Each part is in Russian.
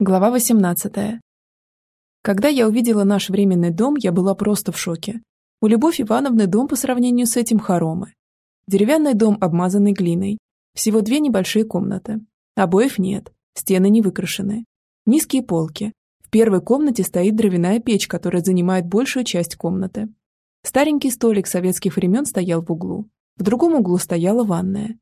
Глава 18. Когда я увидела наш временный дом, я была просто в шоке. У Любовь Ивановны дом по сравнению с этим хоромы. Деревянный дом, обмазанный глиной. Всего две небольшие комнаты. Обоев нет, стены не выкрашены. Низкие полки. В первой комнате стоит дровяная печь, которая занимает большую часть комнаты. Старенький столик советских времен стоял в углу. В другом углу стояла ванная.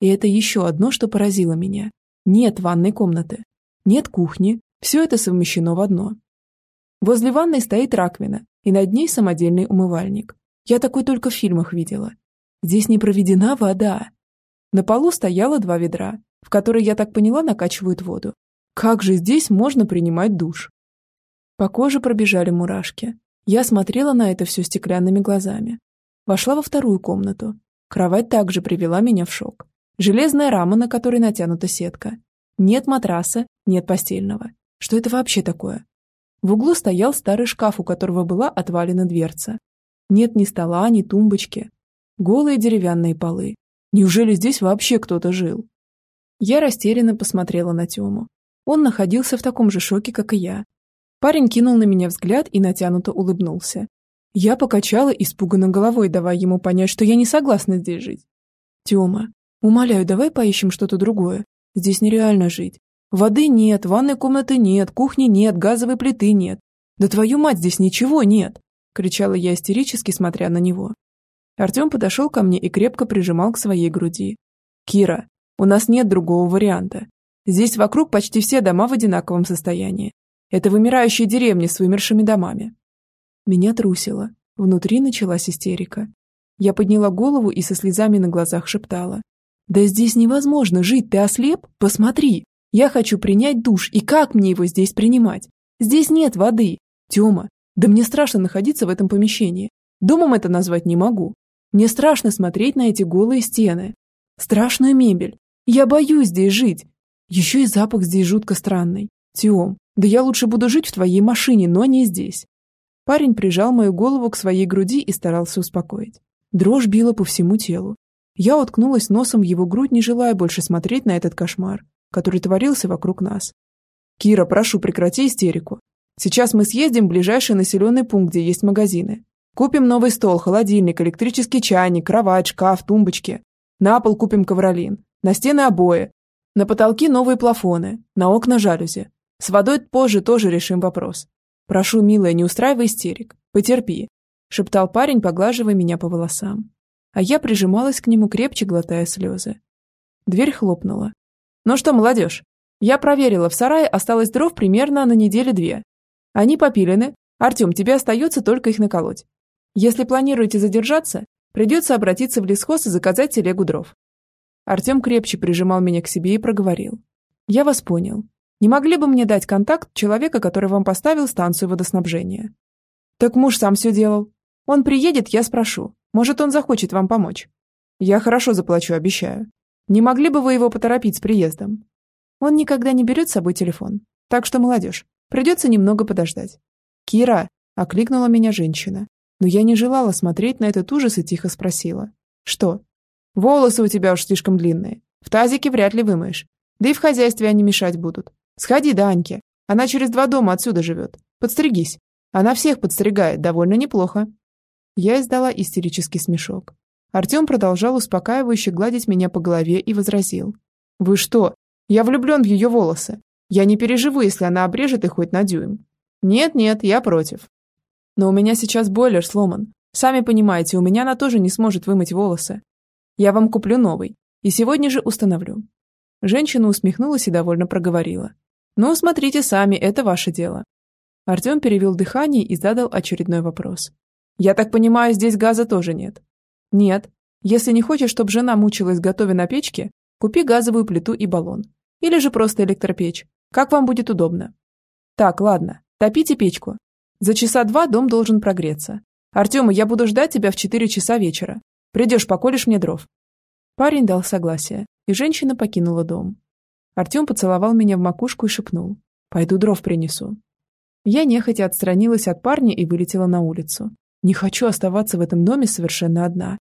И это еще одно, что поразило меня. Нет ванной комнаты. Нет кухни, все это совмещено в одно. Возле ванной стоит раковина, и над ней самодельный умывальник. Я такой только в фильмах видела. Здесь не проведена вода. На полу стояло два ведра, в которые, я так поняла, накачивают воду. Как же здесь можно принимать душ? По коже пробежали мурашки. Я смотрела на это все стеклянными глазами. Вошла во вторую комнату. Кровать также привела меня в шок. Железная рама, на которой натянута сетка. Нет матраса, нет постельного. Что это вообще такое? В углу стоял старый шкаф, у которого была отвалена дверца. Нет ни стола, ни тумбочки. Голые деревянные полы. Неужели здесь вообще кто-то жил? Я растерянно посмотрела на Тему. Он находился в таком же шоке, как и я. Парень кинул на меня взгляд и натянуто улыбнулся. Я покачала испуганно головой, давая ему понять, что я не согласна здесь жить. Тёма, умоляю, давай поищем что-то другое. Здесь нереально жить. Воды нет, ванной комнаты нет, кухни нет, газовой плиты нет. Да твою мать, здесь ничего нет!» – кричала я истерически, смотря на него. Артем подошел ко мне и крепко прижимал к своей груди. «Кира, у нас нет другого варианта. Здесь вокруг почти все дома в одинаковом состоянии. Это вымирающие деревни с вымершими домами». Меня трусило. Внутри началась истерика. Я подняла голову и со слезами на глазах шептала. «Да здесь невозможно жить, ты ослеп? Посмотри! Я хочу принять душ, и как мне его здесь принимать? Здесь нет воды. Тёма, да мне страшно находиться в этом помещении. Домом это назвать не могу. Мне страшно смотреть на эти голые стены. Страшную мебель. Я боюсь здесь жить. Еще и запах здесь жутко странный. Тём, да я лучше буду жить в твоей машине, но не здесь». Парень прижал мою голову к своей груди и старался успокоить. Дрожь била по всему телу. Я уткнулась носом в его грудь, не желая больше смотреть на этот кошмар, который творился вокруг нас. «Кира, прошу, прекрати истерику. Сейчас мы съездим в ближайший населенный пункт, где есть магазины. Купим новый стол, холодильник, электрический чайник, кровать, шкаф, тумбочки. На пол купим ковролин. На стены обои. На потолки новые плафоны. На окна жалюзи. С водой позже тоже решим вопрос. Прошу, милая, не устраивай истерик. Потерпи», – шептал парень, поглаживая меня по волосам а я прижималась к нему крепче, глотая слезы. Дверь хлопнула. «Ну что, молодежь, я проверила, в сарае осталось дров примерно на неделю две. Они попилены. Артем, тебе остается только их наколоть. Если планируете задержаться, придется обратиться в лесхоз и заказать телегу дров». Артем крепче прижимал меня к себе и проговорил. «Я вас понял. Не могли бы мне дать контакт человека, который вам поставил станцию водоснабжения?» «Так муж сам все делал. Он приедет, я спрошу. Может, он захочет вам помочь. Я хорошо заплачу, обещаю. Не могли бы вы его поторопить с приездом? Он никогда не берет с собой телефон. Так что, молодежь, придется немного подождать. Кира, окликнула меня женщина. Но я не желала смотреть на этот ужас и тихо спросила. Что? Волосы у тебя уж слишком длинные. В тазике вряд ли вымоешь. Да и в хозяйстве они мешать будут. Сходи до Аньки. Она через два дома отсюда живет. Подстригись. Она всех подстригает довольно неплохо. Я издала истерический смешок. Артем продолжал успокаивающе гладить меня по голове и возразил. «Вы что? Я влюблен в ее волосы. Я не переживу, если она обрежет их хоть на дюйм. Нет-нет, я против. Но у меня сейчас бойлер сломан. Сами понимаете, у меня она тоже не сможет вымыть волосы. Я вам куплю новый. И сегодня же установлю». Женщина усмехнулась и довольно проговорила. «Ну, смотрите сами, это ваше дело». Артем перевел дыхание и задал очередной вопрос. Я так понимаю, здесь газа тоже нет? Нет. Если не хочешь, чтобы жена мучилась готовя на печке, купи газовую плиту и баллон. Или же просто электропечь. Как вам будет удобно. Так, ладно, топите печку. За часа два дом должен прогреться. Артема, я буду ждать тебя в четыре часа вечера. Придешь, поколешь мне дров. Парень дал согласие, и женщина покинула дом. Артем поцеловал меня в макушку и шепнул. «Пойду дров принесу». Я нехотя отстранилась от парня и вылетела на улицу. Не хочу оставаться в этом доме совершенно одна.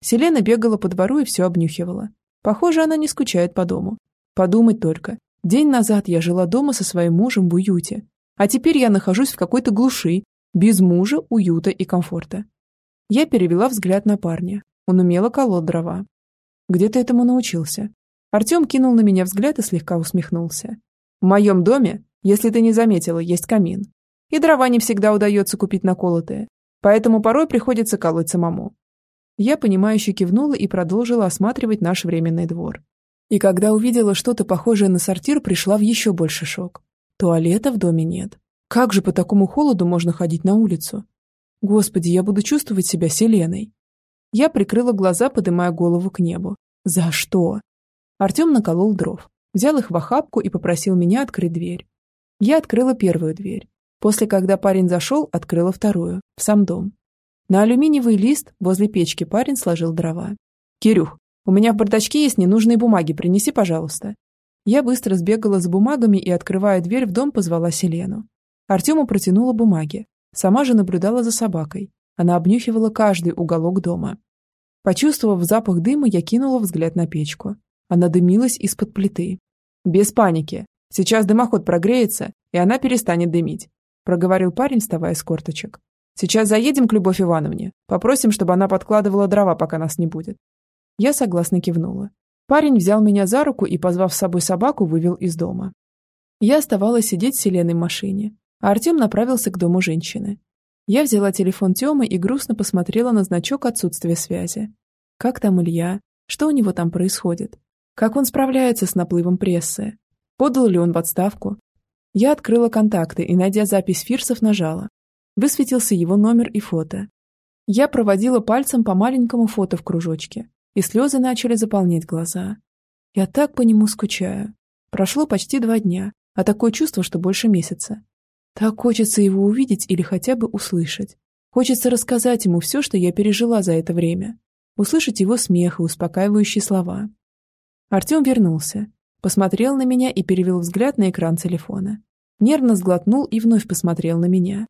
Селена бегала по двору и все обнюхивала. Похоже, она не скучает по дому. Подумать только. День назад я жила дома со своим мужем в уюте, а теперь я нахожусь в какой-то глуши, без мужа, уюта и комфорта. Я перевела взгляд на парня. Он умело колол дрова. Где ты этому научился? Артем кинул на меня взгляд и слегка усмехнулся. В моем доме, если ты не заметила, есть камин. И дрова не всегда удается купить наколотые, поэтому порой приходится колоть самому. Я, понимающе кивнула и продолжила осматривать наш временный двор. И когда увидела что-то похожее на сортир, пришла в еще больше шок. Туалета в доме нет. Как же по такому холоду можно ходить на улицу? Господи, я буду чувствовать себя селеной. Я прикрыла глаза, поднимая голову к небу. За что? Артем наколол дров, взял их в охапку и попросил меня открыть дверь. Я открыла первую дверь. После, когда парень зашел, открыла вторую, в сам дом. На алюминиевый лист возле печки парень сложил дрова. «Кирюх, у меня в бардачке есть ненужные бумаги, принеси, пожалуйста». Я быстро сбегала с бумагами и, открывая дверь в дом, позвала Селену. Артему протянула бумаги, Сама же наблюдала за собакой. Она обнюхивала каждый уголок дома. Почувствовав запах дыма, я кинула взгляд на печку. Она дымилась из-под плиты. «Без паники. Сейчас дымоход прогреется, и она перестанет дымить», проговорил парень, вставая с корточек. «Сейчас заедем к Любовь Ивановне. Попросим, чтобы она подкладывала дрова, пока нас не будет». Я согласно кивнула. Парень взял меня за руку и, позвав с собой собаку, вывел из дома. Я оставалась сидеть в Селеной машине, а Артем направился к дому женщины. Я взяла телефон Тёмы и грустно посмотрела на значок отсутствия связи. Как там Илья? Что у него там происходит? Как он справляется с наплывом прессы? Подал ли он в отставку? Я открыла контакты и, найдя запись Фирсов, нажала. Высветился его номер и фото. Я проводила пальцем по маленькому фото в кружочке, и слезы начали заполнять глаза. Я так по нему скучаю. Прошло почти два дня, а такое чувство, что больше месяца. Так хочется его увидеть или хотя бы услышать. Хочется рассказать ему все, что я пережила за это время. Услышать его смех и успокаивающие слова. Артем вернулся, посмотрел на меня и перевел взгляд на экран телефона. Нервно сглотнул и вновь посмотрел на меня.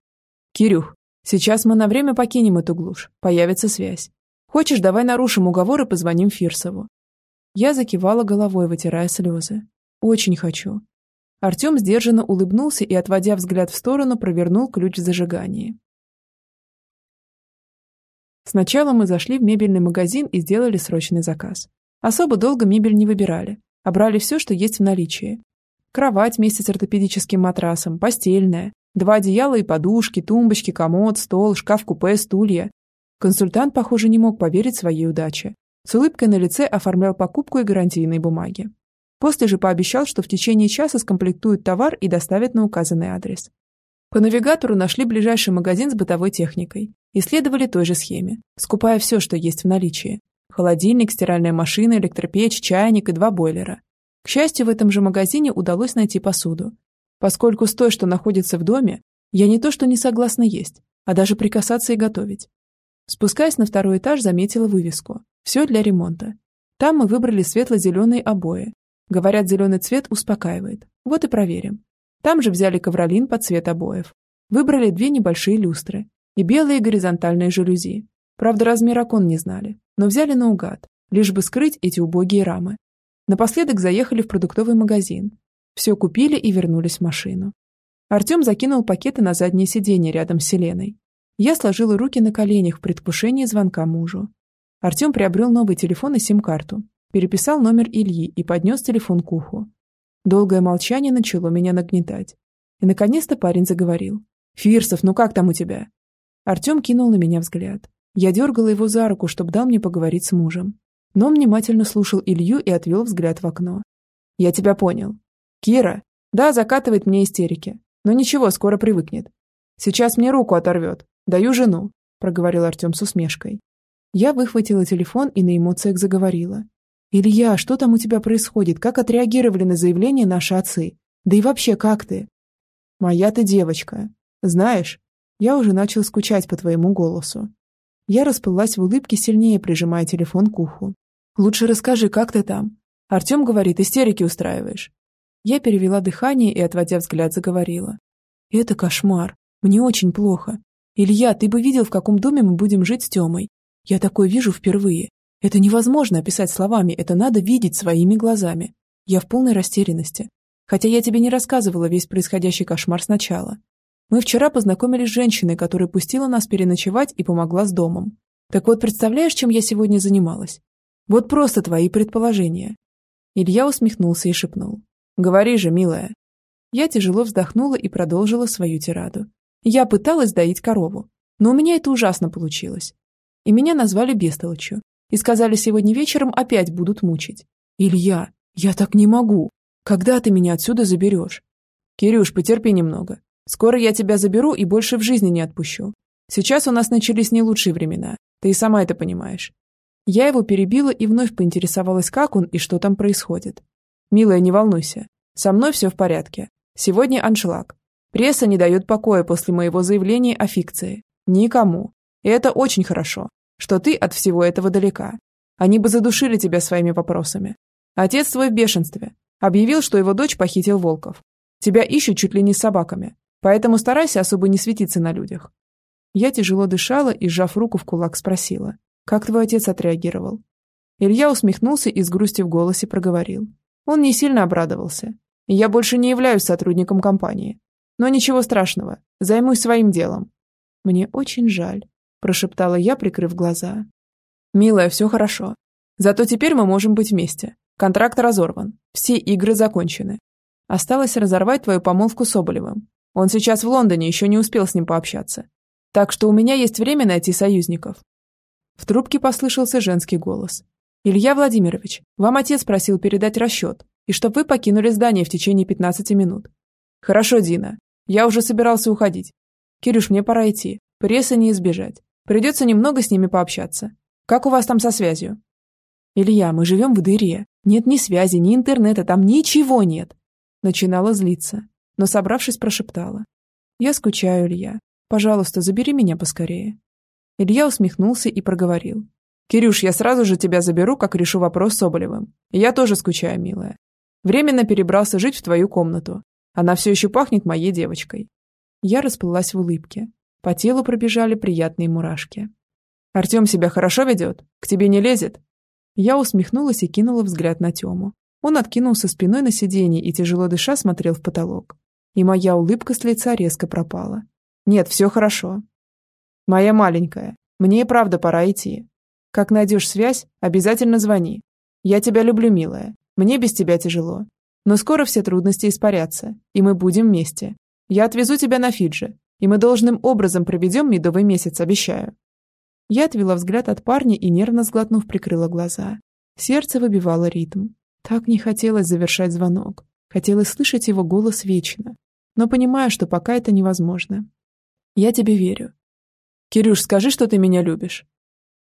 «Кирюх, сейчас мы на время покинем эту глушь, появится связь. Хочешь, давай нарушим уговор и позвоним Фирсову». Я закивала головой, вытирая слезы. «Очень хочу. Артем сдержанно улыбнулся и, отводя взгляд в сторону, провернул ключ в зажигании. Сначала мы зашли в мебельный магазин и сделали срочный заказ. Особо долго мебель не выбирали, а брали все, что есть в наличии. Кровать вместе с ортопедическим матрасом, постельная, два одеяла и подушки, тумбочки, комод, стол, шкаф-купе, стулья. Консультант, похоже, не мог поверить своей удаче. С улыбкой на лице оформлял покупку и гарантийные бумаги. После же пообещал, что в течение часа скомплектуют товар и доставят на указанный адрес. По навигатору нашли ближайший магазин с бытовой техникой. Исследовали той же схеме, скупая все, что есть в наличии. Холодильник, стиральная машина, электропечь, чайник и два бойлера. К счастью, в этом же магазине удалось найти посуду. Поскольку с той, что находится в доме, я не то что не согласна есть, а даже прикасаться и готовить. Спускаясь на второй этаж, заметила вывеску «Все для ремонта». Там мы выбрали светло-зеленые обои, Говорят, зеленый цвет успокаивает. Вот и проверим. Там же взяли ковролин под цвет обоев. Выбрали две небольшие люстры и белые горизонтальные жалюзи. Правда, размер окон не знали, но взяли наугад, лишь бы скрыть эти убогие рамы. Напоследок заехали в продуктовый магазин. Все купили и вернулись в машину. Артем закинул пакеты на заднее сиденье рядом с Селеной. Я сложила руки на коленях в предвкушении звонка мужу. Артем приобрел новый телефон и сим-карту Переписал номер Ильи и поднес телефон к уху. Долгое молчание начало меня нагнетать. И, наконец-то, парень заговорил. «Фирсов, ну как там у тебя?» Артем кинул на меня взгляд. Я дергала его за руку, чтобы дал мне поговорить с мужем. Но он внимательно слушал Илью и отвел взгляд в окно. «Я тебя понял. Кира, да, закатывает мне истерики. Но ничего, скоро привыкнет. Сейчас мне руку оторвет. Даю жену», – проговорил Артем с усмешкой. Я выхватила телефон и на эмоциях заговорила. «Илья, что там у тебя происходит? Как отреагировали на заявление наши отцы? Да и вообще, как ты?» «Моя ты девочка. Знаешь, я уже начал скучать по твоему голосу». Я расплылась в улыбке, сильнее прижимая телефон к уху. «Лучше расскажи, как ты там?» Артем говорит, истерики устраиваешь. Я перевела дыхание и, отводя взгляд, заговорила. «Это кошмар. Мне очень плохо. Илья, ты бы видел, в каком доме мы будем жить с Темой. Я такое вижу впервые. Это невозможно описать словами, это надо видеть своими глазами. Я в полной растерянности. Хотя я тебе не рассказывала весь происходящий кошмар сначала. Мы вчера познакомились с женщиной, которая пустила нас переночевать и помогла с домом. Так вот, представляешь, чем я сегодня занималась? Вот просто твои предположения. Илья усмехнулся и шепнул. Говори же, милая. Я тяжело вздохнула и продолжила свою тираду. Я пыталась доить корову, но у меня это ужасно получилось. И меня назвали бестолочью. И сказали, сегодня вечером опять будут мучить. Илья, я так не могу. Когда ты меня отсюда заберешь? Кирюш, потерпи немного. Скоро я тебя заберу и больше в жизни не отпущу. Сейчас у нас начались не лучшие времена. Ты и сама это понимаешь. Я его перебила и вновь поинтересовалась, как он и что там происходит. «Милая, не волнуйся. Со мной все в порядке. Сегодня аншлаг. Пресса не дает покоя после моего заявления о фикции. Никому. И это очень хорошо, что ты от всего этого далека. Они бы задушили тебя своими вопросами. Отец твой в бешенстве. Объявил, что его дочь похитил Волков. Тебя ищут чуть ли не с собаками. Поэтому старайся особо не светиться на людях. Я тяжело дышала и, сжав руку в кулак, спросила. «Как твой отец отреагировал?» Илья усмехнулся и с грустью в голосе проговорил. Он не сильно обрадовался. «Я больше не являюсь сотрудником компании. Но ничего страшного. Займусь своим делом». «Мне очень жаль», – прошептала я, прикрыв глаза. «Милая, все хорошо. Зато теперь мы можем быть вместе. Контракт разорван. Все игры закончены. Осталось разорвать твою помолвку с Соболевым. Он сейчас в Лондоне, еще не успел с ним пообщаться. Так что у меня есть время найти союзников». В трубке послышался женский голос. «Илья Владимирович, вам отец просил передать расчет, и чтоб вы покинули здание в течение 15 минут». «Хорошо, Дина. Я уже собирался уходить. Кирюш, мне пора идти. Прессы не избежать. Придется немного с ними пообщаться. Как у вас там со связью?» «Илья, мы живем в дыре. Нет ни связи, ни интернета, там ничего нет». Начинала злиться но, собравшись, прошептала. «Я скучаю, Илья. Пожалуйста, забери меня поскорее». Илья усмехнулся и проговорил. «Кирюш, я сразу же тебя заберу, как решу вопрос с Соболевым. Я тоже скучаю, милая. Временно перебрался жить в твою комнату. Она все еще пахнет моей девочкой». Я расплылась в улыбке. По телу пробежали приятные мурашки. «Артем себя хорошо ведет? К тебе не лезет?» Я усмехнулась и кинула взгляд на Тему. Он откинулся спиной на сиденье и, тяжело дыша, смотрел в потолок и моя улыбка с лица резко пропала. «Нет, все хорошо». «Моя маленькая, мне и правда пора идти. Как найдешь связь, обязательно звони. Я тебя люблю, милая. Мне без тебя тяжело. Но скоро все трудности испарятся, и мы будем вместе. Я отвезу тебя на Фиджи, и мы должным образом проведем медовый месяц, обещаю». Я отвела взгляд от парня и, нервно сглотнув, прикрыла глаза. Сердце выбивало ритм. Так не хотелось завершать звонок. Хотелось слышать его голос вечно но понимаю, что пока это невозможно. Я тебе верю. Кирюш, скажи, что ты меня любишь.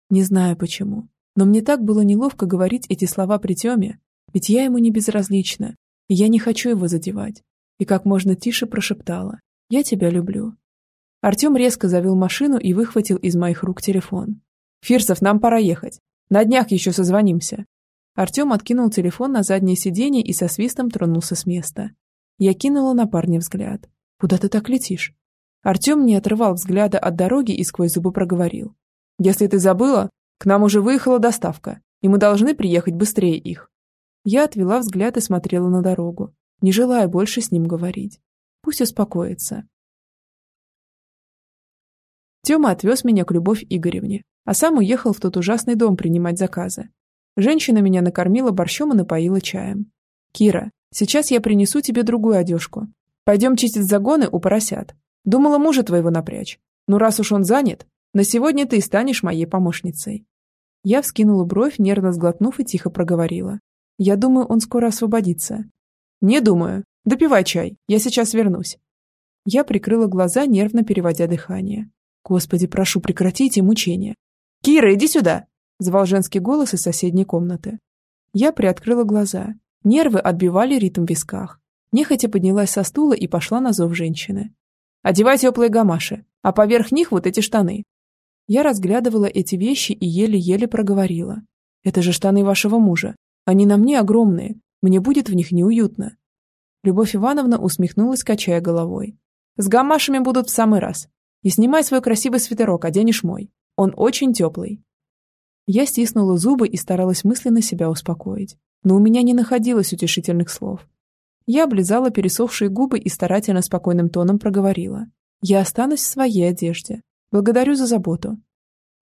Не знаю почему, но мне так было неловко говорить эти слова при Тёме, ведь я ему не безразлична, и я не хочу его задевать. И как можно тише прошептала «Я тебя люблю». Артем резко завел машину и выхватил из моих рук телефон. «Фирсов, нам пора ехать. На днях еще созвонимся». Артем откинул телефон на заднее сиденье и со свистом тронулся с места. Я кинула на парня взгляд. «Куда ты так летишь?» Артем не отрывал взгляда от дороги и сквозь зубы проговорил. «Если ты забыла, к нам уже выехала доставка, и мы должны приехать быстрее их». Я отвела взгляд и смотрела на дорогу, не желая больше с ним говорить. Пусть успокоится. Тёма отвез меня к Любовь Игоревне, а сам уехал в тот ужасный дом принимать заказы. Женщина меня накормила борщом и напоила чаем. «Кира, Сейчас я принесу тебе другую одежку. Пойдем чистить загоны у поросят. Думала мужа твоего напрячь. Но раз уж он занят, на сегодня ты станешь моей помощницей». Я вскинула бровь, нервно сглотнув и тихо проговорила. «Я думаю, он скоро освободится». «Не думаю. Допивай чай. Я сейчас вернусь». Я прикрыла глаза, нервно переводя дыхание. «Господи, прошу, прекратите мучения». «Кира, иди сюда!» – звал женский голос из соседней комнаты. Я приоткрыла глаза Нервы отбивали ритм в висках. Нехотя поднялась со стула и пошла на зов женщины. «Одевай теплые гамаши, а поверх них вот эти штаны». Я разглядывала эти вещи и еле-еле проговорила. «Это же штаны вашего мужа. Они на мне огромные. Мне будет в них неуютно». Любовь Ивановна усмехнулась, качая головой. «С гамашами будут в самый раз. И снимай свой красивый свитерок, оденешь мой. Он очень теплый». Я стиснула зубы и старалась мысленно себя успокоить но у меня не находилось утешительных слов. Я облизала пересохшие губы и старательно спокойным тоном проговорила. «Я останусь в своей одежде. Благодарю за заботу».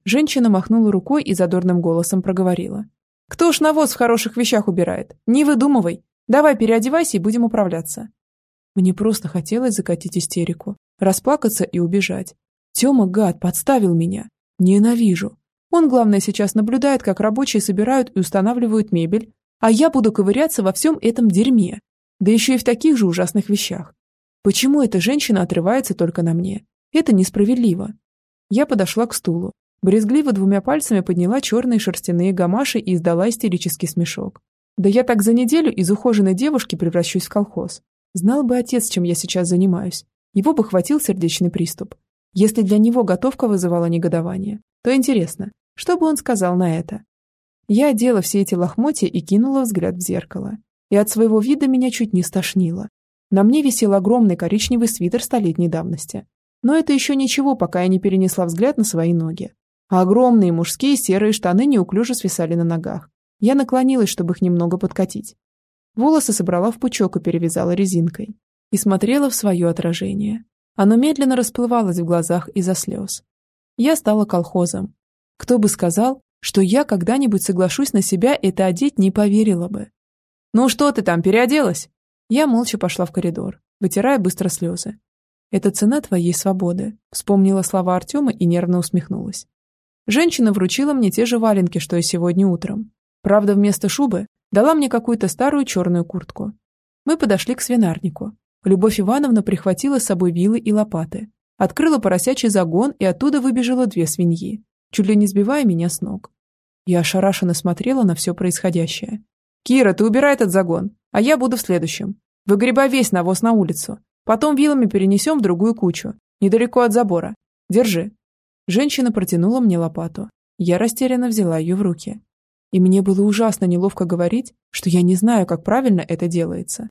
Женщина махнула рукой и задорным голосом проговорила. «Кто ж навоз в хороших вещах убирает? Не выдумывай. Давай переодевайся и будем управляться». Мне просто хотелось закатить истерику, расплакаться и убежать. Тёма, гад, подставил меня. Ненавижу. Он, главное, сейчас наблюдает, как рабочие собирают и устанавливают мебель, а я буду ковыряться во всем этом дерьме, да еще и в таких же ужасных вещах. Почему эта женщина отрывается только на мне? Это несправедливо. Я подошла к стулу, брезгливо двумя пальцами подняла черные шерстяные гамаши и издала истерический смешок. Да я так за неделю из ухоженной девушки превращусь в колхоз. Знал бы отец, чем я сейчас занимаюсь. Его бы хватил сердечный приступ. Если для него готовка вызывала негодование, то интересно, что бы он сказал на это? Я одела все эти лохмотья и кинула взгляд в зеркало и от своего вида меня чуть не стошнило. На мне висел огромный коричневый свитер столетней давности. Но это еще ничего, пока я не перенесла взгляд на свои ноги. А огромные мужские серые штаны неуклюже свисали на ногах. Я наклонилась, чтобы их немного подкатить. Волосы собрала в пучок и перевязала резинкой. И смотрела в свое отражение. Оно медленно расплывалось в глазах из-за слез. Я стала колхозом. Кто бы сказал, что я когда-нибудь соглашусь на себя это одеть, не поверила бы. «Ну что ты там, переоделась?» Я молча пошла в коридор, вытирая быстро слезы. «Это цена твоей свободы», — вспомнила слова Артема и нервно усмехнулась. Женщина вручила мне те же валенки, что и сегодня утром. Правда, вместо шубы дала мне какую-то старую черную куртку. Мы подошли к свинарнику. Любовь Ивановна прихватила с собой вилы и лопаты. Открыла поросячий загон, и оттуда выбежало две свиньи, чуть ли не сбивая меня с ног. Я ошарашенно смотрела на все происходящее. «Кира, ты убирай этот загон, а я буду в следующем. Выгребай весь навоз на улицу. Потом вилами перенесем в другую кучу, недалеко от забора. Держи». Женщина протянула мне лопату. Я растерянно взяла ее в руки. И мне было ужасно неловко говорить, что я не знаю, как правильно это делается.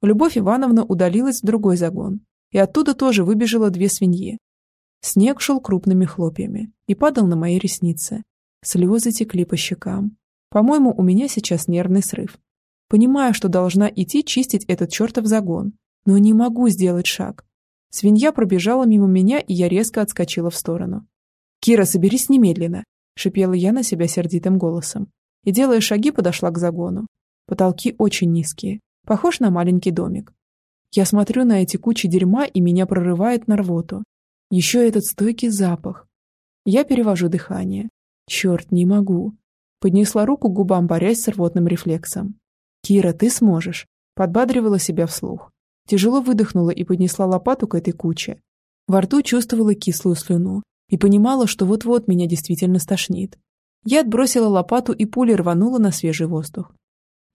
Любовь Ивановна удалилась в другой загон, и оттуда тоже выбежало две свиньи. Снег шел крупными хлопьями и падал на мои ресницы. Слезы текли по щекам. По-моему, у меня сейчас нервный срыв. Понимаю, что должна идти чистить этот чертов загон, но не могу сделать шаг. Свинья пробежала мимо меня, и я резко отскочила в сторону. «Кира, соберись немедленно!» – шипела я на себя сердитым голосом. И, делая шаги, подошла к загону. Потолки очень низкие, похож на маленький домик. Я смотрю на эти кучи дерьма, и меня прорывает на рвоту. Еще этот стойкий запах. Я перевожу дыхание. Черт, не могу. Поднесла руку к губам, борясь с рвотным рефлексом. «Кира, ты сможешь!» Подбадривала себя вслух. Тяжело выдохнула и поднесла лопату к этой куче. Во рту чувствовала кислую слюну и понимала, что вот-вот меня действительно стошнит. Я отбросила лопату и пулей рванула на свежий воздух.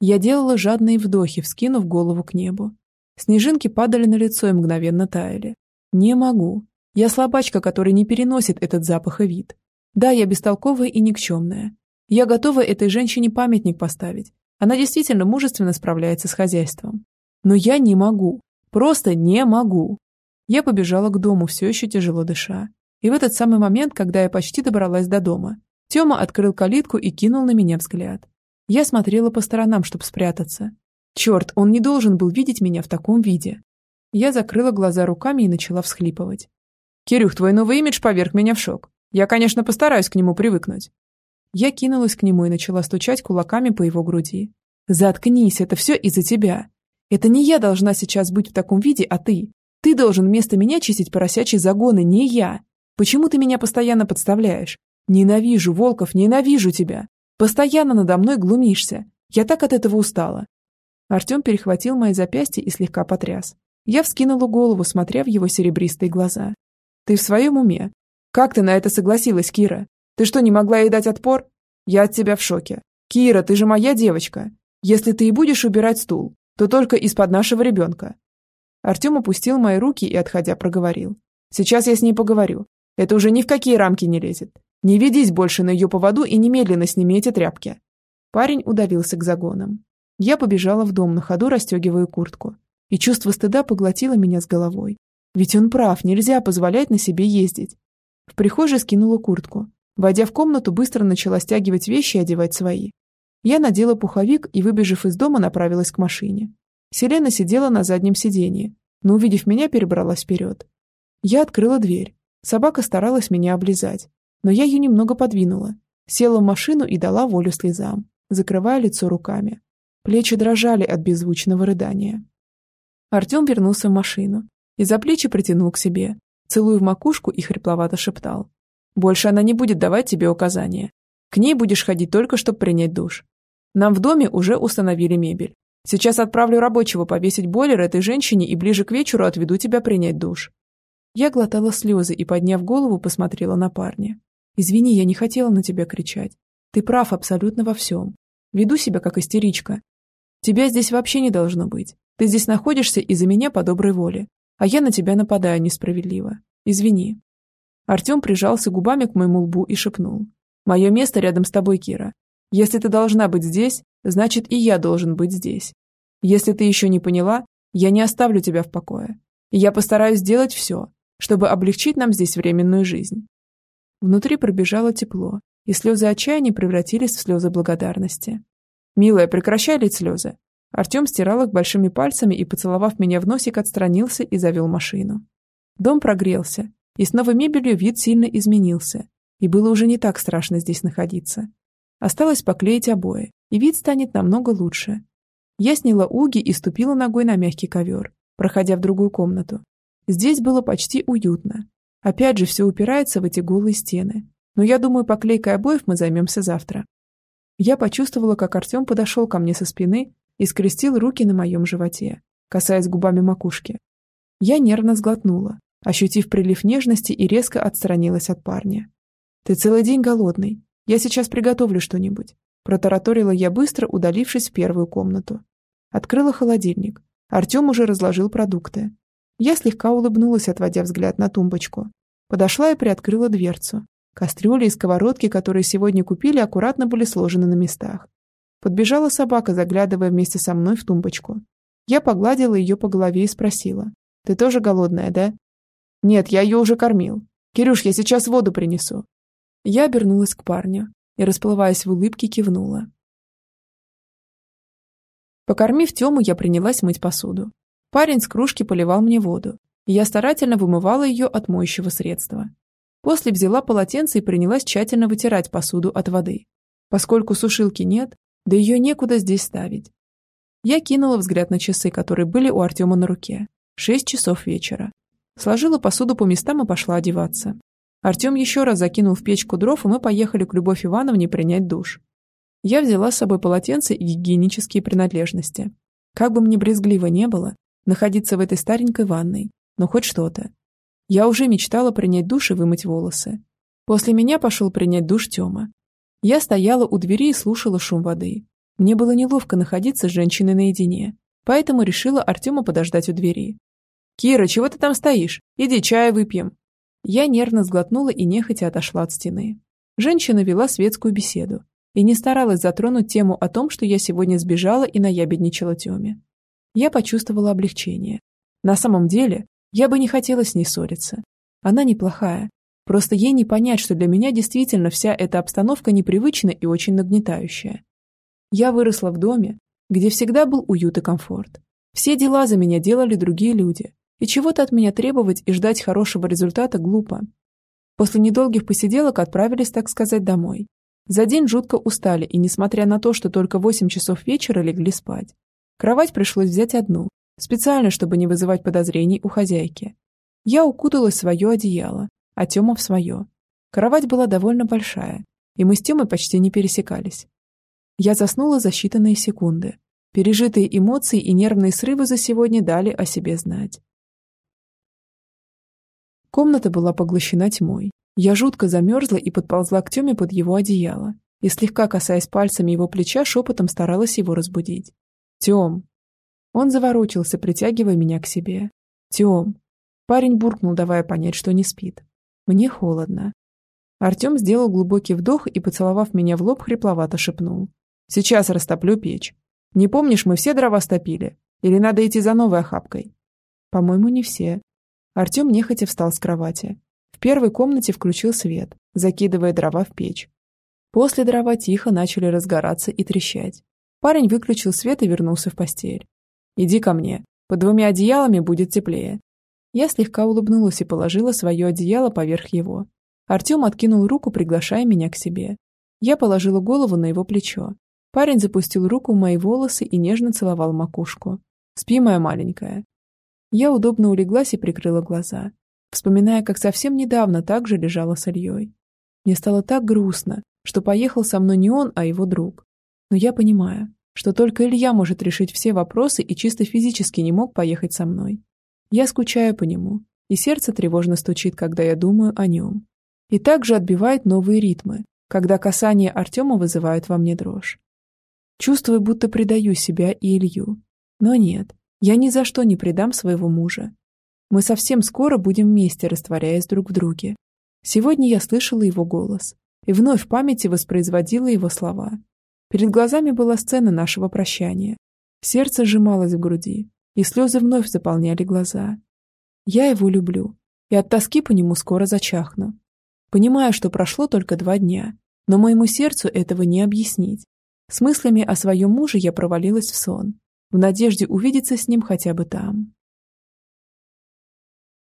Я делала жадные вдохи, вскинув голову к небу. Снежинки падали на лицо и мгновенно таяли. Не могу. Я слабачка, которая не переносит этот запах и вид. Да, я бестолковая и никчемная. Я готова этой женщине памятник поставить. Она действительно мужественно справляется с хозяйством. Но я не могу. Просто не могу. Я побежала к дому, все еще тяжело дыша. И в этот самый момент, когда я почти добралась до дома, Тёма открыл калитку и кинул на меня взгляд. Я смотрела по сторонам, чтобы спрятаться. Черт, он не должен был видеть меня в таком виде. Я закрыла глаза руками и начала всхлипывать. «Кирюх, твой новый имидж поверг меня в шок. Я, конечно, постараюсь к нему привыкнуть. Я кинулась к нему и начала стучать кулаками по его груди. «Заткнись, это все из-за тебя. Это не я должна сейчас быть в таком виде, а ты. Ты должен вместо меня чистить поросячьи загоны, не я. Почему ты меня постоянно подставляешь? Ненавижу, Волков, ненавижу тебя. Постоянно надо мной глумишься. Я так от этого устала». Артем перехватил мои запястья и слегка потряс. Я вскинула голову, смотря в его серебристые глаза. «Ты в своем уме? Как ты на это согласилась, Кира? Ты что, не могла ей дать отпор? Я от тебя в шоке. Кира, ты же моя девочка. Если ты и будешь убирать стул, то только из-под нашего ребенка. Артем опустил мои руки и, отходя, проговорил. Сейчас я с ней поговорю. Это уже ни в какие рамки не лезет. Не ведись больше на ее поводу и немедленно сними эти тряпки. Парень удалился к загонам. Я побежала в дом, на ходу расстегивая куртку. И чувство стыда поглотило меня с головой. Ведь он прав, нельзя позволять на себе ездить. В прихожей скинула куртку, Войдя в комнату, быстро начала стягивать вещи и одевать свои. Я надела пуховик и, выбежав из дома, направилась к машине. Селена сидела на заднем сиденье, но, увидев меня, перебралась вперед. Я открыла дверь. Собака старалась меня облизать, но я ее немного подвинула. Села в машину и дала волю слезам, закрывая лицо руками. Плечи дрожали от беззвучного рыдания. Артем вернулся в машину и за плечи притянул к себе, целуя в макушку и хрипловато шептал. «Больше она не будет давать тебе указания. К ней будешь ходить только, чтобы принять душ. Нам в доме уже установили мебель. Сейчас отправлю рабочего повесить бойлер этой женщине и ближе к вечеру отведу тебя принять душ». Я глотала слезы и, подняв голову, посмотрела на парня. «Извини, я не хотела на тебя кричать. Ты прав абсолютно во всем. Веду себя как истеричка. Тебя здесь вообще не должно быть. Ты здесь находишься из-за меня по доброй воле, а я на тебя нападаю несправедливо. Извини». Артем прижался губами к моему лбу и шепнул. «Мое место рядом с тобой, Кира. Если ты должна быть здесь, значит и я должен быть здесь. Если ты еще не поняла, я не оставлю тебя в покое. Я постараюсь сделать все, чтобы облегчить нам здесь временную жизнь». Внутри пробежало тепло, и слезы отчаяния превратились в слезы благодарности. «Милая, прекращай лить слезы!» Артем стирал их большими пальцами и, поцеловав меня в носик, отстранился и завел машину. Дом прогрелся, и с новой мебелью вид сильно изменился, и было уже не так страшно здесь находиться. Осталось поклеить обои, и вид станет намного лучше. Я сняла уги и ступила ногой на мягкий ковер, проходя в другую комнату. Здесь было почти уютно. Опять же, все упирается в эти голые стены. Но я думаю, поклейкой обоев мы займемся завтра. Я почувствовала, как Артем подошел ко мне со спины и скрестил руки на моем животе, касаясь губами макушки. Я нервно сглотнула, ощутив прилив нежности и резко отстранилась от парня. «Ты целый день голодный. Я сейчас приготовлю что-нибудь», протараторила я быстро, удалившись в первую комнату. Открыла холодильник. Артем уже разложил продукты. Я слегка улыбнулась, отводя взгляд на тумбочку. Подошла и приоткрыла дверцу. Кастрюли и сковородки, которые сегодня купили, аккуратно были сложены на местах. Подбежала собака, заглядывая вместе со мной в тумбочку. Я погладила ее по голове и спросила. «Ты тоже голодная, да?» «Нет, я ее уже кормил. Кирюш, я сейчас воду принесу». Я обернулась к парню и, расплываясь в улыбке, кивнула. Покормив Тему, я принялась мыть посуду. Парень с кружки поливал мне воду, и я старательно вымывала ее от моющего средства. После взяла полотенце и принялась тщательно вытирать посуду от воды. Поскольку сушилки нет, да ее некуда здесь ставить. Я кинула взгляд на часы, которые были у Артема на руке. Шесть часов вечера. Сложила посуду по местам и пошла одеваться. Артем еще раз закинул в печку дров, и мы поехали к Любовь Ивановне принять душ. Я взяла с собой полотенце и гигиенические принадлежности. Как бы мне брезгливо не было, находиться в этой старенькой ванной, но хоть что-то. Я уже мечтала принять душ и вымыть волосы. После меня пошел принять душ Тёма. Я стояла у двери и слушала шум воды. Мне было неловко находиться с женщиной наедине, поэтому решила Артема подождать у двери. «Кира, чего ты там стоишь? Иди чая выпьем». Я нервно сглотнула и нехотя отошла от стены. Женщина вела светскую беседу и не старалась затронуть тему о том, что я сегодня сбежала и наябедничала Тёме. Я почувствовала облегчение. На самом деле, я бы не хотела с ней ссориться. Она неплохая, Просто ей не понять, что для меня действительно вся эта обстановка непривычна и очень нагнетающая. Я выросла в доме, где всегда был уют и комфорт. Все дела за меня делали другие люди, и чего-то от меня требовать и ждать хорошего результата глупо. После недолгих посиделок отправились, так сказать, домой. За день жутко устали, и несмотря на то, что только 8 часов вечера легли спать. Кровать пришлось взять одну, специально, чтобы не вызывать подозрений у хозяйки. Я укуталась в свое одеяло, а Тёма в свое. Кровать была довольно большая, и мы с Тёмой почти не пересекались. Я заснула за считанные секунды. Пережитые эмоции и нервные срывы за сегодня дали о себе знать. Комната была поглощена тьмой. Я жутко замерзла и подползла к Тёме под его одеяло, и, слегка касаясь пальцами его плеча, шепотом старалась его разбудить. «Тём!» Он заворочился, притягивая меня к себе. «Тём!» Парень буркнул, давая понять, что не спит. Мне холодно. Артем сделал глубокий вдох и, поцеловав меня в лоб, хрипловато шепнул. «Сейчас растоплю печь. Не помнишь, мы все дрова стопили? Или надо идти за новой охапкой?» «По-моему, не все». Артем нехотя встал с кровати. В первой комнате включил свет, закидывая дрова в печь. После дрова тихо начали разгораться и трещать. Парень выключил свет и вернулся в постель. Иди ко мне. Под двумя одеялами будет теплее». Я слегка улыбнулась и положила свое одеяло поверх его. Артем откинул руку, приглашая меня к себе. Я положила голову на его плечо. Парень запустил руку в мои волосы и нежно целовал макушку. «Спи, моя маленькая». Я удобно улеглась и прикрыла глаза, вспоминая, как совсем недавно так же лежала с Ильей. Мне стало так грустно, что поехал со мной не он, а его друг. Но я понимаю, что только Илья может решить все вопросы и чисто физически не мог поехать со мной. Я скучаю по нему, и сердце тревожно стучит, когда я думаю о нем. И также отбивает новые ритмы, когда касание Артема вызывает во мне дрожь. Чувствую, будто предаю себя и Илью. Но нет, я ни за что не предам своего мужа. Мы совсем скоро будем вместе, растворяясь друг в друге. Сегодня я слышала его голос и вновь в памяти воспроизводила его слова. Перед глазами была сцена нашего прощания. Сердце сжималось в груди, и слезы вновь заполняли глаза. Я его люблю, и от тоски по нему скоро зачахну. Понимаю, что прошло только два дня, но моему сердцу этого не объяснить. С мыслями о своем муже я провалилась в сон, в надежде увидеться с ним хотя бы там.